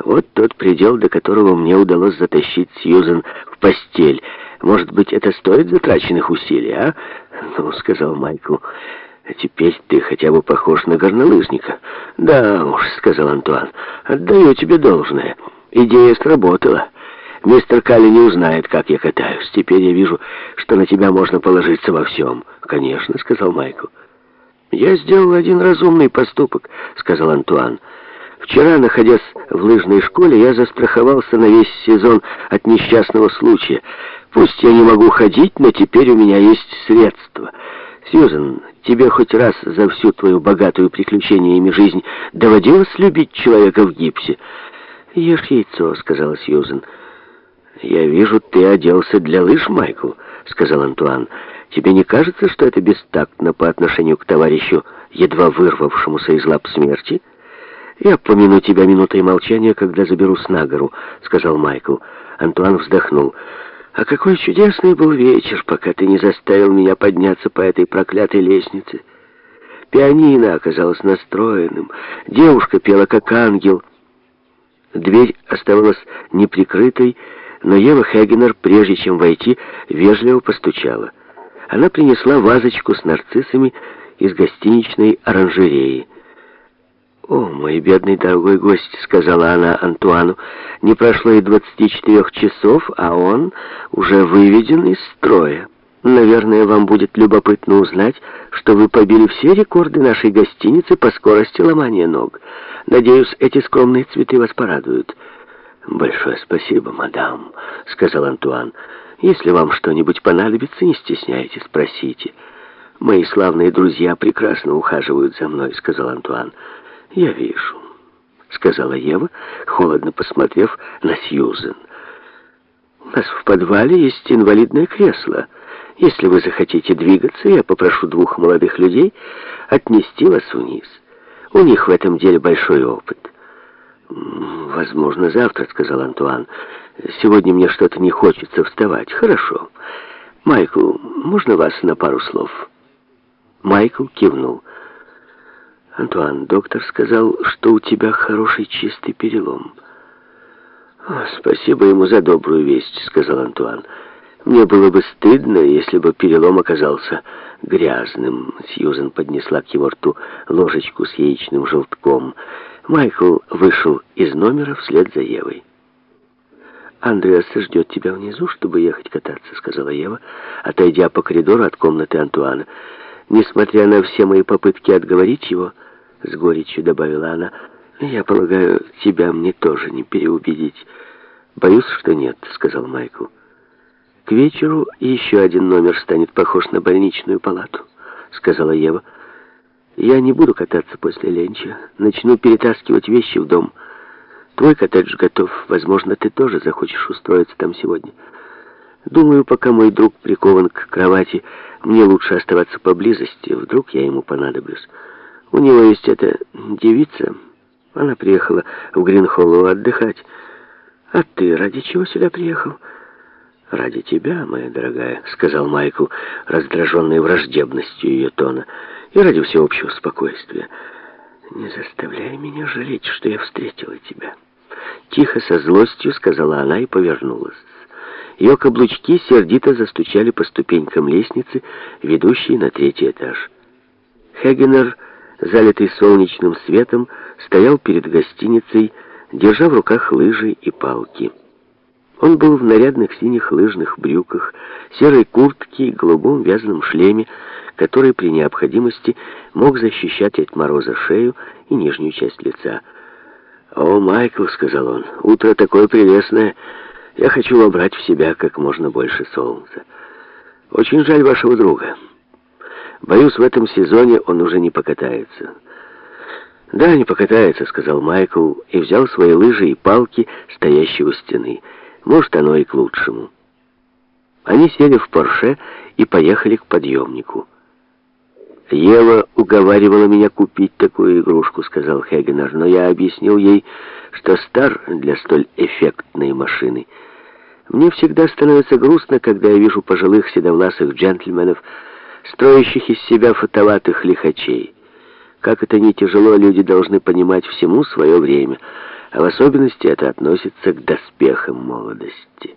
Вот тот предел, до которого мне удалось затащить Сьюзен в постель. Может быть, это стоит затраченных усилий, а? Ну, сказал Майкл. А теперь ты хотя бы похож на горнолыжника. Да уж, сказал Антуан. Отдаю тебе должное. Идея сработала. Мистер Калли не узнает, как я катаюсь. Теперь я вижу, что на тебя можно положиться во всем. Конечно, сказал Майкл. Я сделал один разумный поступок, сказал Антуан. Вчера, находясь в лыжной школе, я застраховался на весь сезон от несчастного случая. Пусть я не могу ходить, но теперь у меня есть средства. Сьюзен, тебе хоть раз за всю твою богатую приключениями жизнь доводилось любить человека в гипсе? «Ешь яйцо», — сказала Сьюзен. «Я вижу, ты оделся для лыж, Майкл», — сказал Антуан. «Тебе не кажется, что это бестактно по отношению к товарищу, едва вырвавшемуся из лап смерти?» «Я помяну тебя минутой молчания, когда заберусь на гору», — сказал Майкл. Антуан вздохнул. «А какой чудесный был вечер, пока ты не заставил меня подняться по этой проклятой лестнице. Пианино оказалось настроенным, девушка пела как ангел». Дверь оставалась неприкрытой, но Ева Хегенер, прежде чем войти, вежливо постучала. Она принесла вазочку с нарциссами из гостиничной оранжереи. «О, мой бедный дорогой гость», — сказала она Антуану, — «не прошло и двадцати четырех часов, а он уже выведен из строя. Наверное, вам будет любопытно узнать, что вы побили все рекорды нашей гостиницы по скорости ломания ног. Надеюсь, эти скромные цветы вас порадуют». «Большое спасибо, мадам», — сказал Антуан. «Если вам что-нибудь понадобится, не стесняйтесь, спросите». «Мои славные друзья прекрасно ухаживают за мной», — сказал Антуан. «Я вижу», — сказала Ева, холодно посмотрев на Сьюзен. «У нас в подвале есть инвалидное кресло. Если вы захотите двигаться, я попрошу двух молодых людей отнести вас вниз. У них в этом деле большой опыт». «Возможно, завтра», — сказал Антуан. «Сегодня мне что-то не хочется вставать. Хорошо. Майкл, можно вас на пару слов?» Майкл кивнул. «Антуан, доктор сказал, что у тебя хороший чистый перелом». О, «Спасибо ему за добрую весть», — сказал Антуан. «Мне было бы стыдно, если бы перелом оказался грязным». Сьюзен поднесла к его рту ложечку с яичным желтком. Майкл вышел из номера вслед за Евой. «Андреас ждет тебя внизу, чтобы ехать кататься», — сказала Ева, отойдя по коридору от комнаты Антуана. «Несмотря на все мои попытки отговорить его...» с горечью добавила она. «Я полагаю, тебя мне тоже не переубедить». «Боюсь, что нет», — сказал Майкл. «К вечеру еще один номер станет похож на больничную палату», — сказала Ева. «Я не буду кататься после ленча. Начну перетаскивать вещи в дом. Твой коттедж готов. Возможно, ты тоже захочешь устроиться там сегодня. Думаю, пока мой друг прикован к кровати, мне лучше оставаться поблизости. Вдруг я ему понадоблюсь». У него есть эта девица. Она приехала в Гринхоллу отдыхать. А ты ради чего сюда приехал? Ради тебя, моя дорогая, сказал Майкл, раздраженный враждебностью ее тона, и ради всеобщего спокойствия. Не заставляй меня жалеть, что я встретила тебя. Тихо, со злостью, сказала она и повернулась. Ее каблучки сердито застучали по ступенькам лестницы, ведущей на третий этаж. Хегенер залитый солнечным светом, стоял перед гостиницей, держа в руках лыжи и палки. Он был в нарядных синих лыжных брюках, серой куртке и голубом вязаном шлеме, который при необходимости мог защищать от мороза шею и нижнюю часть лица. «О, Майкл», — сказал он, — «утро такое прелестное. Я хочу вобрать в себя как можно больше солнца. Очень жаль вашего друга». Боюсь, в этом сезоне он уже не покатается. «Да, не покатается», — сказал Майкл, и взял свои лыжи и палки, стоящие у стены. «Может, оно и к лучшему». Они сели в Порше и поехали к подъемнику. «Ева уговаривала меня купить такую игрушку», — сказал Хегенер, «но я объяснил ей, что стар для столь эффектной машины. Мне всегда становится грустно, когда я вижу пожилых седовласых джентльменов, строящих из себя фотоватых лихачей. Как это не тяжело, люди должны понимать всему свое время. а в особенности это относится к доспехам молодости.